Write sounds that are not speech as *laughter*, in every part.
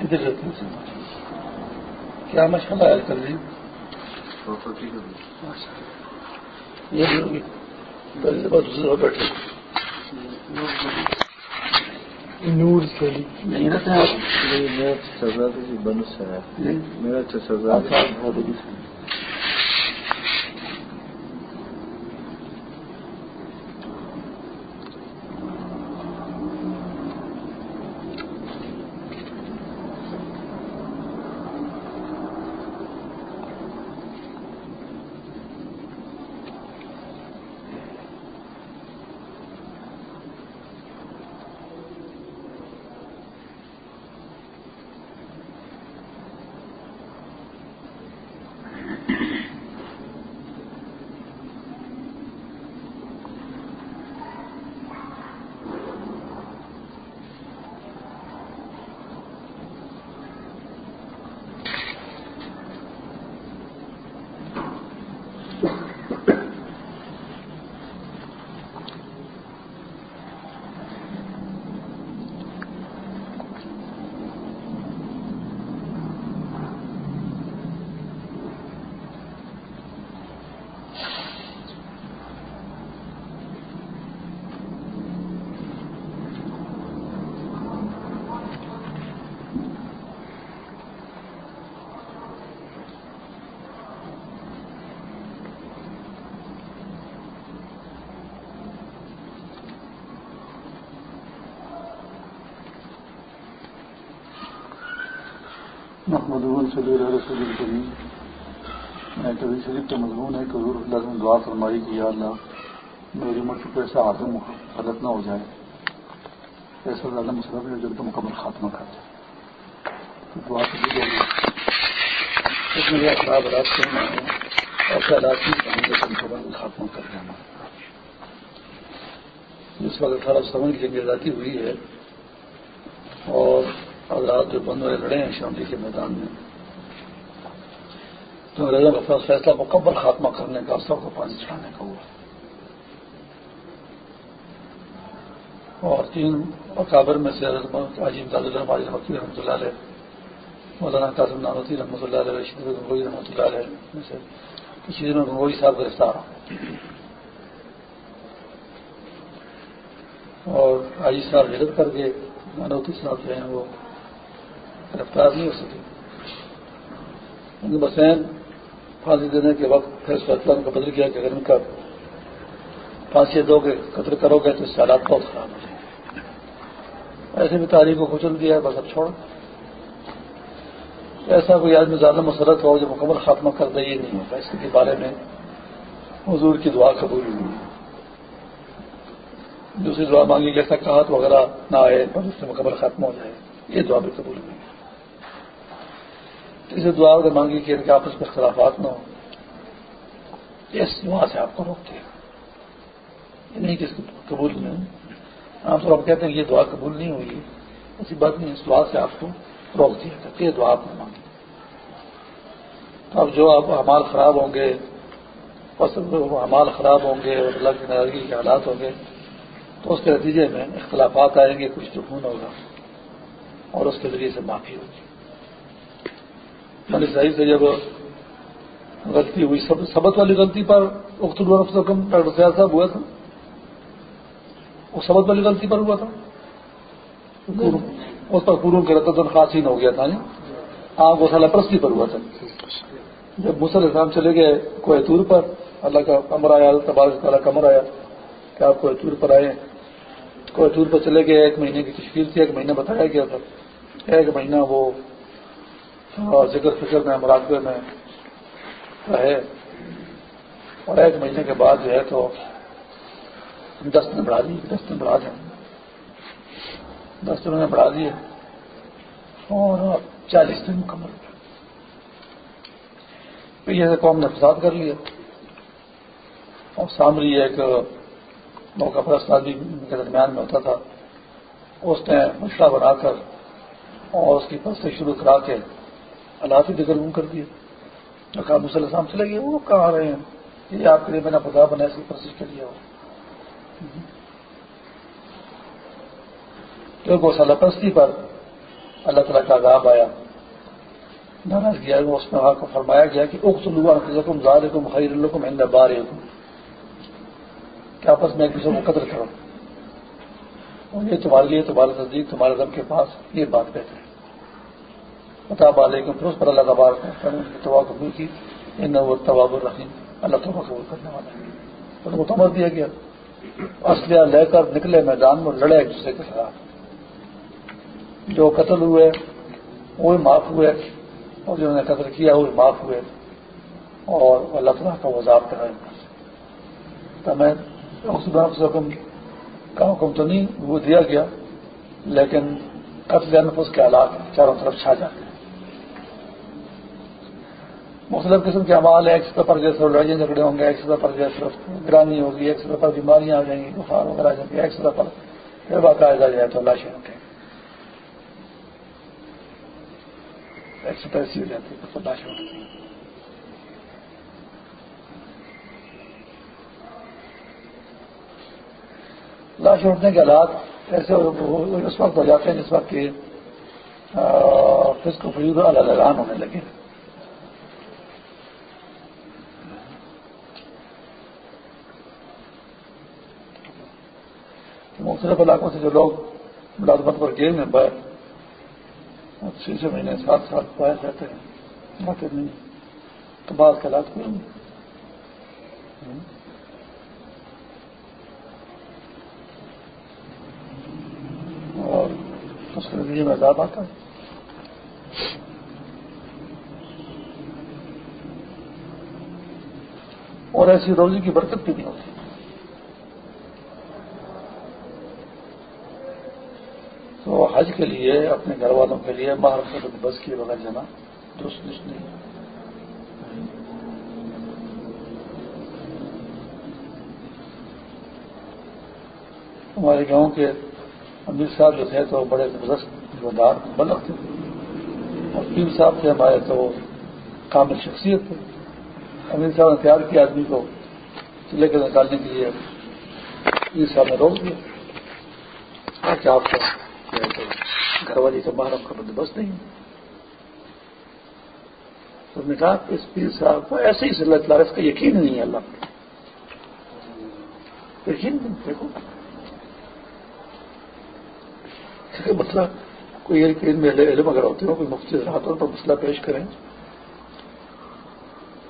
ادھر رہتے ہیں؟ کیا مشکل ہے کر رہی بیٹھے۔ نور سے نہیں۔ میرا سزا بنس ہے میرا سزا محمد صلی رسول الکریم میں کبھی شریف کا مضمون ہے کہ حضور اللہ نے دعا فرمائی کہ یا اللہ، میری مٹھ کو ایسا عالم غلط نہ ہو جائے۔ ایسا زیادہ مسئلہ ہے، جب تو مکمل خاتمہ کر جائے دعا سے اس میں خراب حالات کرنا ہے ایسے حالات نہیں مکمل خاتمہ کر جانا جس وقت اٹھارہ سو کی جنگ آزادی ہوئی ہے، اور حضرات جو بند والے لڑے ہیں شاملی کے میدان میں۔ تو انگریزوں کا فیصلہ مکمل خاتمہ کرنے کا، سب کو پانی چڑھانے کا ہوا۔ اور تین اکابر میں سے عجیب تعلق وکیل رحمۃ اللہ علیہ، مولانا قاسم نانوتی رحمۃ اللہ علیہ، رشید گنگوئی رحمۃ اللہ علیہ میں سے کسی دن گنگوئی صاحب گرفتار اور آجی صاحب ہجرت کر کے، نانوتی صاحب جو ہیں وہ گرفتار نہیں ہو سکے۔ بسین پھانسی دینے کے وقت پھر فیصلہ کا بدل کیا کہ اگر ان کا پھانسی دو گے قتل کرو گے تو اس سے حالات بہت خراب ہو جائیں گے۔ ایسے بھی تاریخ کو کچل دیا بس اب چھوڑ ایسا کوئی آدمی زیادہ مسرت ہو جو مکمل خاتمہ کر دے یہ نہیں ہوتا۔ اس کے بارے میں حضور کی دعا قبول ہوئی۔ دوسری دعا مانگی جیسا کہات وغیرہ نہ آئے بس اس سے مکمل خاتمہ ہو جائے۔ یہ دعا بھی قبول ہوئی۔ اسے دعا اگر مانگی کہ ان کے آپس میں اختلافات نہ ہو اس دعا سے آپ کو روک دیا نہیں کہ اس قبول نہیں عام طور پر کہتے ہیں کہ یہ دعا قبول نہیں ہوئی ایسی بات نہیں، اس دعا سے آپ کو روک دیا کہ یہ دعا آپ نے مانگی۔ تو اب جو آپ امال خراب ہوں گے امال خراب ہوں گے اور اللہ کی ناراضگی کے حالات ہوں گے، تو اس کے نتیجے میں اختلافات آئیں گے، کچھ سکون ہوگا اور اس کے ذریعے سے معافی ہوگی۔ مالی صحیح سے جب غلطی ہوئی سبق والی غلطی پر اخترکم ڈاکٹر سیاد صاحب ہوا تھا۔ وہ سبق والی غلطی پر ہوا تھا۔ اس پر پوروں کے رتن خاصین ہو گیا تھا آگ وہ سالہ پرستی پر ہوا تھا۔ جب مسل اسلام چلے گئے کوئی طور پر اللہ کا کمر آیا تبارک تعالیٰ کمر آیا کہ آپ کوئی طور پر آئے کوئی طور پر چلے گئے ایک مہینے کی تشکیل تھی ایک مہینہ بتایا گیا تھا۔ ایک مہینہ وہ ذکر فکر میں، مراقبے میں رہے۔ اور ایک مہینے کے بعد جو ہے تو دس دن بڑھا دیے، دس دن بڑھا دیں۔ دس دنوں نے بڑھا دیے اور چالیس دن مکمل۔ یہ قوم نے فساد کر لیا۔ اور سامری ایک موقع پرست آدمی کے درمیان میں ہوتا تھا۔ اس نے مشورہ بنا کر اور اس کی پرستی شروع کرا کے اللہ سے گم کر دیے کہا السلام چلے گئے، وہ کہاں رہے ہیں؟ یہ آپ کے لیے میں نے خدا بنا سی پرسش کر لیا تو وہ سلپستی پر اللہ تعالیٰ کا عذاب آیا۔ ناراض کیا اس میں کو فرمایا گیا کہ اخت الحکم ظالم خیر الحکم ہند بار کہ آپس میں ایک دوسرے کو قدر کرو۔ اور یہ تمہارے لیے، تمہارے نزدیک، تمہارے دم کے پاس یہ بات کہتے ہیں بتا بالے کہ پھر اس پر اللہ کا بار تباہ قبول کی۔ ان وہ طباب الرحیم، اللہ تعالیٰ قبول کرنے والا ہے۔ تو وہ تمر دیا گیا۔ اسلحہ لے کر نکلے میدان میں، لڑے ایک دوسرے کے خلاف۔ جو قتل ہوئے وہ معاف ہوئے۔ اور جنہوں نے قتل کیا وہ معاف ہوئے۔ اور اللہ تعالیٰ کا وضاحت کرائے تو میں حکم کا حکم تو نہیں، وہ دیا گیا، لیکن قتل نفس کے حالات چاروں طرف چھا جاتے ہیں۔ مختلف قسم کے امال ہیں، ایک سطح پر جیسے لڑائیاں جھگڑے ہوں گے، ایک سطح پر جیسے گرانی ہوگی، ایک سطح پر بیماریاں آ جائیں گی بخار وغیرہ آ جائیں گے، ایک سطح پر پھر باقاعدہ جائے تو لاشیں اٹھیں ایک سطح ایسی ہو جاتی ہے تو لاشیں اٹھتی ہیں لاش اٹھنے کے حالات ایسے اس وقت ہو جاتے ہیں جس وقت کہ فسق فجور الگ ہونے لگے۔ مختلف علاقوں سے جو لوگ ملازمت پر گئے ہیں باہر چھ چھ مہینے، سات سات باہر رہتے ہیں باقی نہیں۔ تو بعض کے حالات کوئی اور اس کے نتیجے میں عذاب آتا ہے اور ایسی روزی کی برکت بھی نہیں ہوتی تو حج کے لیے، اپنے گھر والوں کے لیے باہر سے بس کیے بغیر جانا دوست نہیں ہمارے گاؤں کے امیر صاحب جو تھے تو بڑے زبردست دار بلک تھے۔ اور پیر صاحب تھے ہمارے تو کامل شخصیت تھے۔ امیر صاحب نے تیار کیا آدمی کو لے کر نکالنے کے لیے۔ پیر صاحب نے روک دیا۔ آپ کو گھر والی کا محرم کا بندوبست نہیں تو نے کہا، اس پیر صاحب کو ایسے ہی صلی اللہ اس کا یقین نہیں ہے اللہ یقین نہیں، دیکھو۔ مسئلہ کوئی علم اگر ہوتے ہو کوئی مفتی رہا تو مسئلہ پیش کریں۔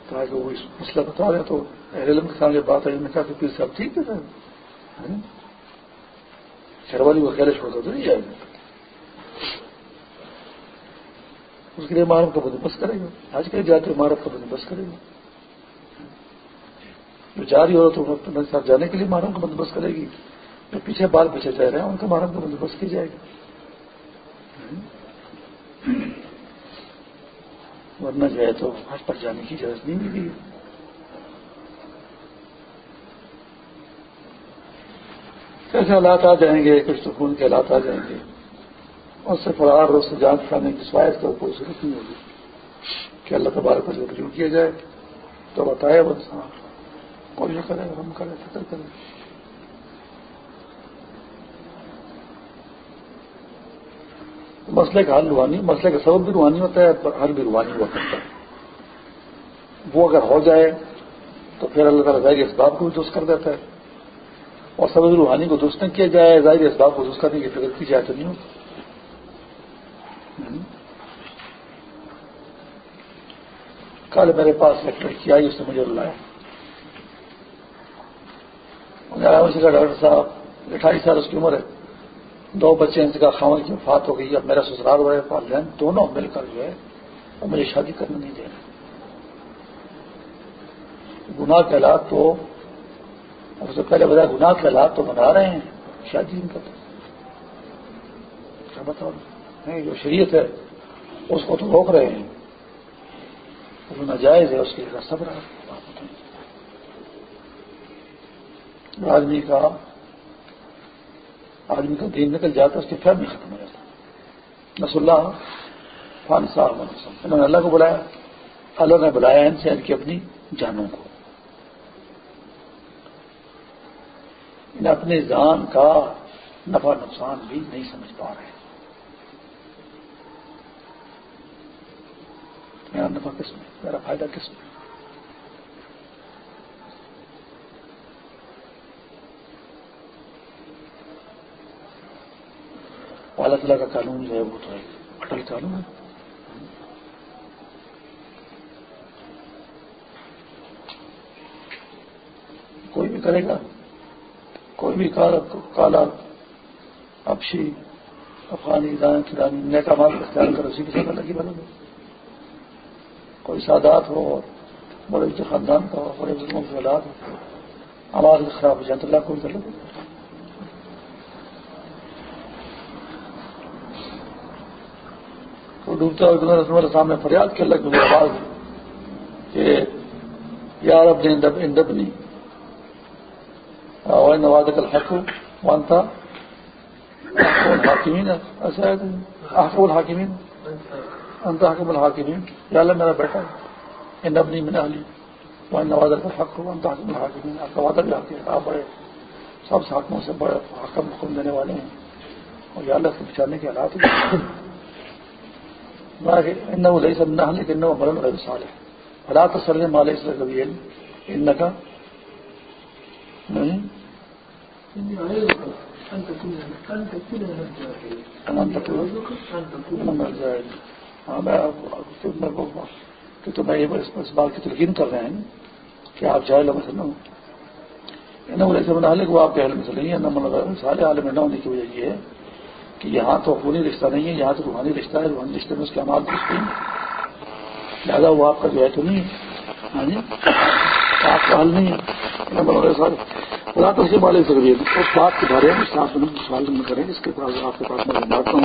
تاکہ وہ مسئلہ بتا رہے تو علم کے سامنے بات آئی نے کہا کہ پیر صاحب ٹھیک ہے۔ ہاں جی۔ سر والی وہ خیال چھوڑ تو نہیں جائے گا اس کے لیے محرم کا بندوبست کرے گا آج کل جاتے محرم کا بندوبست کرے گا جو جاری ہو تو صاحب جانے کے لیے محرم کا بندوبست کرے گی۔ جو پیچھے بال پیچھے جا رہے ہیں، ان کا محرم کا بندوبست کی جائے گا؟ ورنہ جو ہے تو حج پر جانے کی اجازت نہیں ملی۔ کیسے حالات آ جائیں گے کچھ تو خون کے حالات آ جائیں گے۔ اور سے فرار اور اس سے جان کھانے کی سوائد تو کوئی ضرورت نہیں ہوگی۔ کہ اللہ تبارک پر رجوع کیا جائے، تو بتایا بس ہاں کوئی کرے، ہم کرے فکر کرے مسئلے کا حل روحانی، مسئلے کا سبب بھی روحانی ہوتا ہے حل بھی روحانی ہوا کرتا ہے۔ وہ اگر ہو جائے، تو پھر اللہ تعالیٰ ظاہر اسباب کو بھی درست کر دیتا ہے۔ اور سبب روحانی کو درست نہ کیا جائے ظاہر اسباب کو درست کرنے کی فکر کی جائے تو نہیں ہوتی کل میرے پاس ایک لڑکی آئی، اس نے مجھے بلایا اسی کا ڈاکٹر صاحب اٹھائیس سال اس کی عمر ہے۔ دو بچے ان کا خاون کی وفات ہو گئی، اب میرا سسرال ہو رہا ہے والدین دونوں مل کر جو ہے وہ مجھے شادی کرنے نہیں دے رہے۔ گناہ کے تو سب سے پہلے بتا گناہ کے حالات تو بنا رہے ہیں۔ شادی جی، ان کا تو کیا بتاؤ نہیں، جو شریعت ہے، اس کو تو روک رہے ہیں۔ جو ناجائز ہے، اس کے لیے سب رہا آدمی کا آدمی کا دین نکل جاتا اس کی فیملی ختم ہو جاتا نس اللہ فان صاحب، انہوں نے اللہ کو بلایا۔ اللہ نے بلایا ان سے، ان کی اپنی جانوں کو۔ اپنی جان کا نفع نقصان بھی نہیں سمجھ پا رہے۔ میرا نفع کس میں؟ میرا فائدہ کس میں؟ اللہ تعالیٰ کا قانون جو ہے وہ تو اٹل قانون ہے۔ کوئی بھی کرے گا۔ بھی کالا اپشی افغانی دائیں کھلانی نیکا مال اختیار کر اسی کے ساتھ لگی بنے گا کوئی سادات ہو اور بڑے اچھے خاندان کا ہو، بڑے بزرگوں کے اولاد ہو، آواز خراب ہو جائے تو اللہ کوئی کر لگے تو ڈوبتا ہوا تمہارے سامنے فریاد کر لگ آواز کہ یار اب نے اندبنی۔ نواز کل حق مانتا حاکمین ایسا ہے حقب الحاکمین انت حکم الحاکمین. یا اللہ میرا بیٹا ہے. ان ابنی من علی وہ نواز کا حق ہو انت حکم الحاکمین. آپ کا وعدہ بھی آتے ہیں آپ بڑے، سب حاکموں سے بڑے حکم حکم دینے والے ہیں. اور یا اللہ سے بچانے کے حالات ان وہ لئی سب نہ لیکن وہ مرن غیر سال ہے حالات تسلم مال اس کبھی ان کا ہاں میں تو میں اس بات کی تلقین کر رہے ہیں کہ آپ جائے لوگ مسئلہ لے کہ آپ کے حل مسئلہ نہیں ہے سارے عالم نہ ہونے کی وجہ یہ ہے کہ یہاں تو خونی رشتہ نہیں ہے یہاں تو روحانی رشتہ ہے۔ روحانی رشتے میں اس کے عمال درست نہیں زیادہ وہ آپ کا جو ہے تو نہیں ہے۔ ہاں جی؟ آپ کا حل نہیں ہے۔ خدا تو سے والے اس بات کے بارے میں آپ سوال کریں اس کے پاس آپ کے پاس میں بات ہوں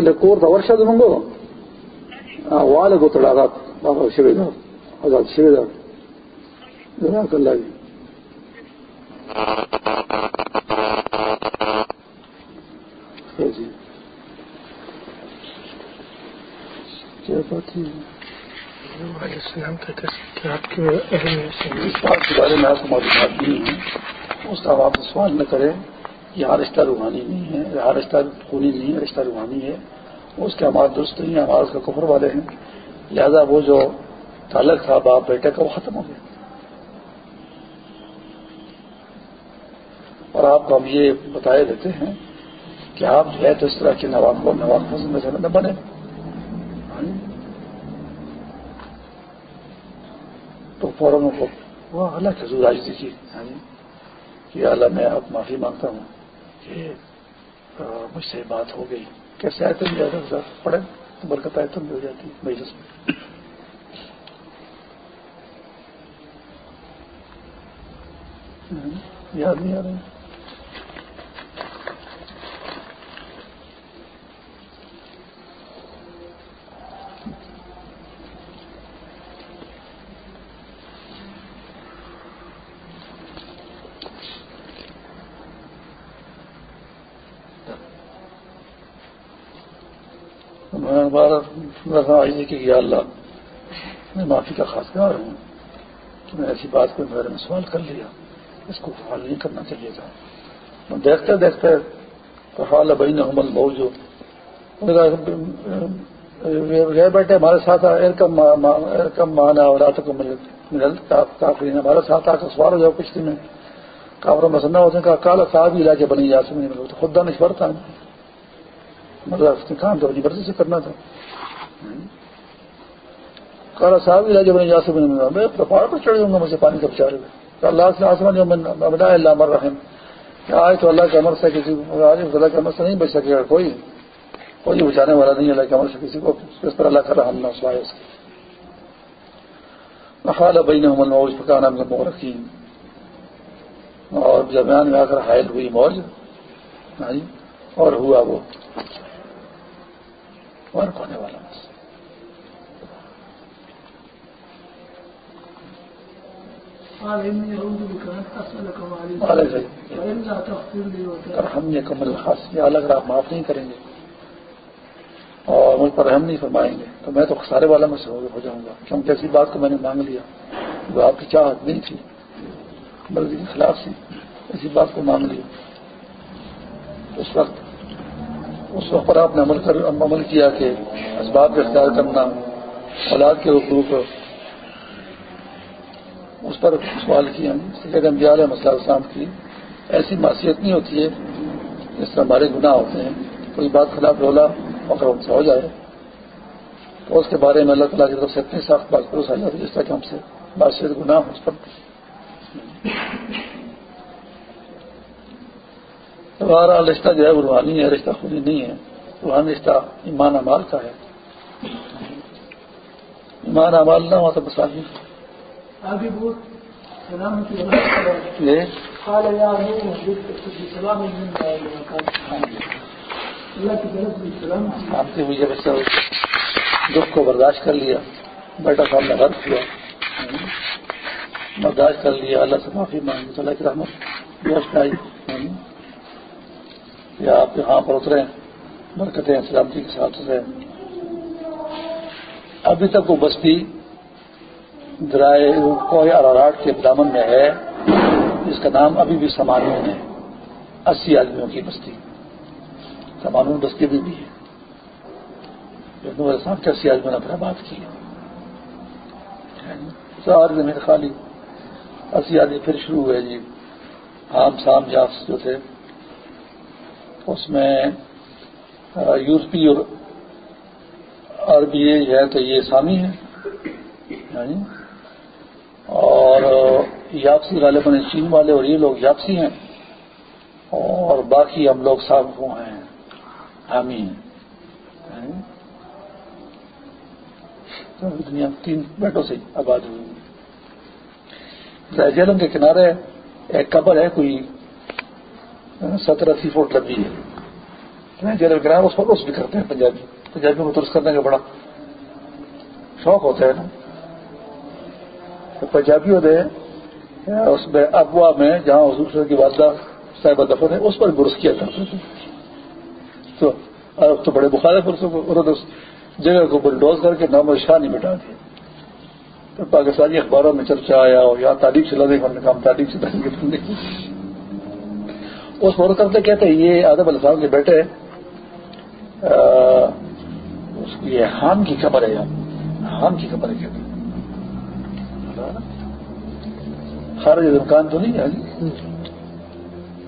لے کور تا ورشا دمنگو والے کو تڑا رات بابا شوی دا آزاد شوی دا جزاک اللہ جی جی کیا بات ہے کے اس بارے میں آپ کو معلومات ہے اس کا آپ سوال نہ کریں یہاں رشتہ روحانی نہیں ہے یہاں رشتہ خونی نہیں ہے، رشتہ روحانی ہے۔ اس کے ہمارے درست نہیں ہے ہمارے اس کا کفر والے ہیں۔ لہذا وہ جو تعلق تھا باپ بیٹے کا وہ ختم ہو گیا۔ اور آپ کو ہم یہ بتائے دیتے ہیں کہ آپ جو ہے تو اس طرح کے نواب کو نواب پسند میں سے بنے۔ تو فوراً کو وہ اللہ حضور آج دیجیے کہ اللہ میں اب معافی مانگتا ہوں۔ کہ مجھ سے بات ہو گئی۔ کیسے آئے تم سر پڑھے تو برکت آئے تم بھی ہو جاتی مجلس میں۔ یاد نہیں آ رہا کہ یا اللہ، میں معافی کا خاص گار ہوں کہ میں ایسی بات کو میرے میں سوال کر لیا، اس کو حال نہیں کرنا چاہیے تھا۔ دیکھتے دیکھتے حال بھائی نے حمل بہو جو گئے بیٹھے، ہمارے ساتھ ارکم مانا اور رات کو کافی ہمارے ساتھ آ کر سوار ہو جاؤ پچھلی میں کافر مسندہ ہوتے ہیں، کہا کالا صاحب ہی علاقے بنی جا سکیں تو خدا نشور تھا۔ مطلب کام تو اپنی مرضی سے کرنا تھا۔ کالا صاحب ہی علاقے بنی جا سکیں میں پہاڑ پر چڑھ جاؤں گا مجھے پانی کا بچا رہے اللہ سے آسمان جو بنا اللہ مر رحم۔ کیا آج تو اللہ کے امر سے کسی آج اللہ کے امر سے نہیں بچ سکے گا، کوئی کوئی بچانے والا نہیں اللہ کے امر سے کسی کو اس پر اللہ کا رحم نہ سوائے اس کی خال بین موج پکانا میں مورخین اور جمیان میں آ کر حائل ہوئی موج۔ ہاں جی، اور ہوا وہ۔ ورک ہونے والا ہم نے کمل خاص الگ راہ معاف نہیں کریں گے اور مجھ پر رحم نہیں فرمائیں گے تو میں تو سارے والا میں سے ہو جاؤں گا۔ کیونکہ ایسی بات کو میں نے مانگ لیا جو آپ کی چاہت نہیں تھی مرضی کے خلاف سی ایسی بات کو مانگ لیا۔ اس وقت اس وقت پر آپ نے عمل کر عمل کیا کہ اسباب کا اختیار کرنا اولاد کے حقوق اس پر سوال کیا سید علیہ مسئلہ اسلام کی ایسی معصیت نہیں ہوتی ہے جس سے ہمارے گناہ ہوتے ہیں۔ کوئی بات خلاف رولا اگر سے ہو جائے۔ تو اس کے بارے میں اللہ تعالیٰ کی طرف سے اتنی سخت بات آ جاتی ہے جس طرح کہ ہم سے معاشیت گناہ ہو اس پر۔ ہمارا رشتہ جو ہے وہ روحانی ہے، رشتہ خودی نہیں ہے۔ روحانی رشتہ ایمان امال کا ہے۔ ایمان امال نہ ہوا تو بس آگے آپ کی وجہ سے دکھ کو برداشت کر لیا بیٹا صاحب نے غرض کیا برداشت کر لیا اللہ سے معافی مانگی اللہ کی رحمت دوست آئی یا آپ یہاں پر اترے برکتیں سلامتی کے ساتھ اترے ابھی تک وہ بستی درائے کوئی اراراٹ کے دامن میں ہے جس کا نام ابھی بھی سمانون ہے، اسی آدمیوں کی بستی۔ قانون بستی بھی بھی ہے۔ میرے ساتھ کیسی آج نے اپنا بات کی۔ ساری زمین خالی۔ اسی آدمی پھر شروع ہوئے جی۔ عام سام جافس جو تھے، اس میں یورپی اور عربی ہے تو یہ سامی ہے۔ یعنی اور یاپسی غالباً چین والے اور یہ لوگ یاپسی ہیں اور باقی ہم لوگ سب ہیں۔ حامی ہیں دنیا تین بیٹوں سے آباد ہوئی۔ جیلم کے کنارے ایک قبر ہے، کوئی ستر اسی فٹ لمبی ہے۔ جیلم کے کنارے اس پر اس بھی کرتے ہیں، پنجابی۔ پنجابی کو درست کرنے کا بڑا شوق ہوتا ہے نا۔ تو پنجابی ہوتے ہیں اس میں ابوا میں جہاں حضور کی والدہ صاحب دفن ہے اس پر برس کیا کرتے تھے تو بڑے بخار جگہ کو بلڈوز کر کے نام شاہ نہیں مٹا دیا۔ تو پاکستانی اخباروں میں چرچا آیا اور یہاں تعلیم چلانے کا کام تعلیم چلانے کے اس فور کرتے کہتے یہ آدم السلام کے بیٹے یہ حام کی خبر ہے۔ یہاں حام کی خبر ہے کہتے خارج مکان تو نہیں ہے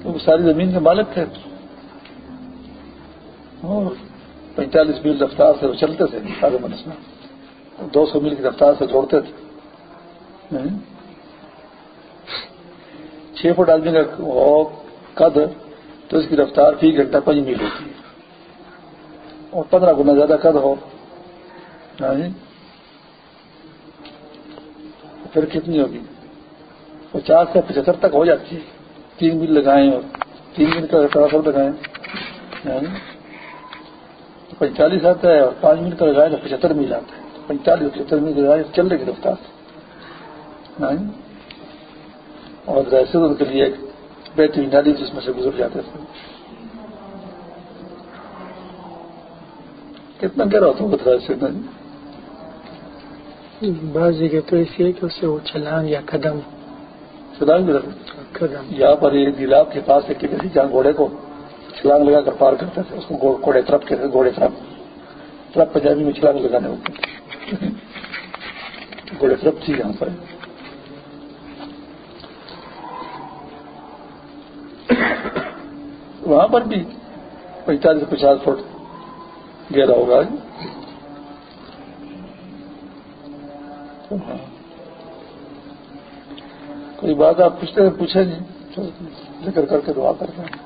وہ ساری زمین کے مالک تھے پینتالیس میل رفتار سے وہ چلتے تھے سارے منس میں دو سو میل کی رفتار سے دوڑتے تھے۔ چھ فٹ آدمی کا قد تو اس کی رفتار فی گھنٹہ پانچ میل ہوتی ہے۔ اور پندرہ گنا زیادہ قد ہو۔ پھر کتنی ہوگی؟ پچاس سے پچہتر تک ہو جاتی ہے۔ تین میل لگائیں اور تین میل کا ٹرانسفر لگائیں۔ یعنی پینتالیس آتا ہے اور پانچ منٹ کا لگائے تو پچہتر میل آتا ہے۔ پینتالیس پچہتر میل لگائے چل رہے گی رفتار۔ یعنی اور ایسے ان کے لیے ایک بہترین نالی جس میں سے گزر جاتے تھے کتنا گہرا ہوتا ہوں بتا سے بعض جگہ تو ایسی ہے کہ اسے وہ چلان یا قدم سلام یہاں پر یہ دلاب کے پاس ایک کسی جہاں گھوڑے کو چھلانگ لگا کر پار کرتے تھے۔ اس کو گھوڑے ترپ کے گھوڑے ترپ ترپ پنجابی میں چھلانگ لگانے ہوتے گھوڑے ترپ تھی یہاں پر۔ وہاں پر بھی پینتالیس سے پچاس فٹ گہرا ہوگا۔ کوئی بات آپ پوچھتے پوچھیں جی ذکر کر کے دعا کرتے ہیں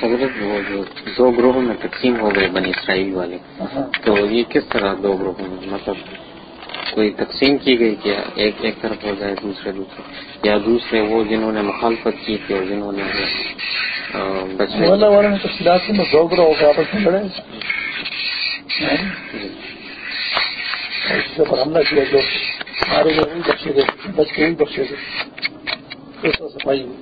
حضرت وہ جو دو گروہوں میں تقسیم ہو گئے بنی اسرائیل والے ہاں۔ تو یہ کس طرح دو گروہوں میں مطلب کوئی تقسیم کی گئی کیا ایک ایک طرف ہو جائے دوسرے دوسرے؟ یا دوسرے وہ جنہوں نے مخالفت کی تھی اور جنہوں نے بچے تفصیلات میں دو گروہ ہو کے آپس میں لڑے۔ پر حملہ کیا جو مارے گئے وہی بخشے گئے بچے وہی بخشے گئے اس طرح صفائی ہوئی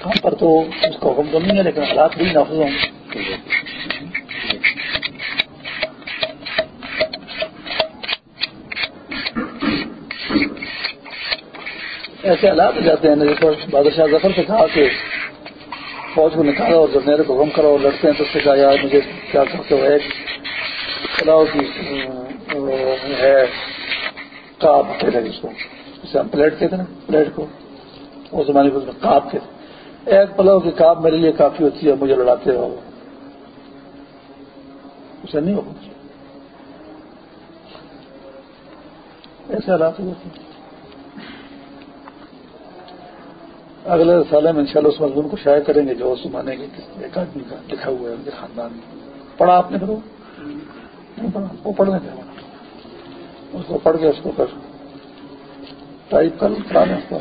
کام پر تو اس کا حکم تو نہیں ہے لیکن حالات بھی نافذ ہوں ایسے حالات جاتے ہیں جیسے بادشاہ ظفر سے کہا کہ فوج کو نکالا اور جب میرے کو غم کرو اور لڑتے ہیں تو اس سے کہا، یار مجھے کیا کرتے ہو، ایک پلاؤ کی ہے کاپ کہتے ہیں جس کو۔ جسے ہم پلیٹ کہتے ہیں نا، پلیٹ کو۔ اس زمانے کو کاپ کہتے ایک پلاؤ کی کاپ میرے لیے کافی ہوتی ہے مجھے لڑاتے ہو۔ اسے نہیں ہوگا ایسے حالات ہو جاتے ہیں اگلے سال میں انشاءاللہ اس مضمون کو شائع کریں گے جو اس زمانے کے ایک آدمی کا لکھا ہوا ہے ان کے خاندان میں۔ پڑھا آپ نے پھر نہیں پڑھا وہ پڑھنے کا اس کو پڑھ کے اس کو پھر ٹائپ کر کرا دیں اس کو۔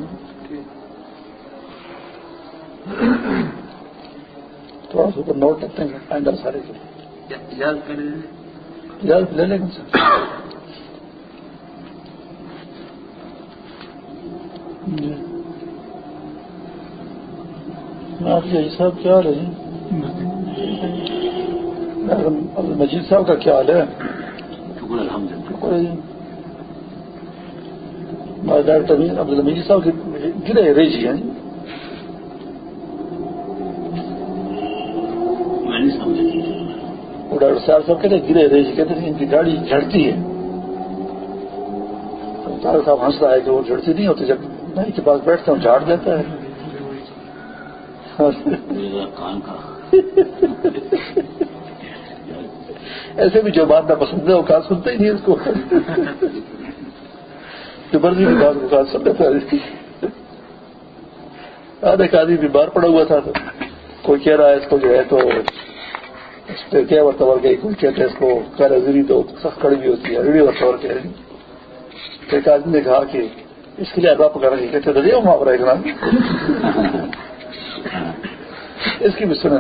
تھوڑا سا اوپر نوٹ رکھتے ہیں فائنڈر سارے کے۔ لے لیں گے۔ سر جی آپ کے صاحب کیا حال ہے مجید صاحب کا کیا حال ہے؟ ڈاکٹر عبد المجید صاحب کی گرے رہی جی ہیں وہ ڈاکٹر صاحب صاحب کہتے گرے رہی جی کہتے ان کی گاڑی جھڑتی ہے۔ ڈاکٹر صاحب ہنس رہا ہے کہ وہ جھڑتی نہیں ہوتی جب نئی کے پاس بیٹھتے ہیں جھاڑ دیتا ہے۔ *laughs* ایسے بھی جو بات نہ پسند ہے، وہ کہاں سنتے ہی نہیں اس کو۔ جو مرضی کی بات کو کہاں سن لیتا ہے۔ آدھے کا آدمی بیمار پڑا ہوا تھا کوئی کہہ رہا ہے، اس کو جو ہے تو اس پہ کیا ورتور گئی، کوئی کہتے ہیں اس کو کہہ زری تو سخت کڑی بھی ہوتی ہے، ریڑھی ورتور کہہ رہی ایک آدمی نے کہا کہ اس کے لیے ادا پکڑا نہیں کہتے دریا محاورہ ایک نام اس کی بھی سنا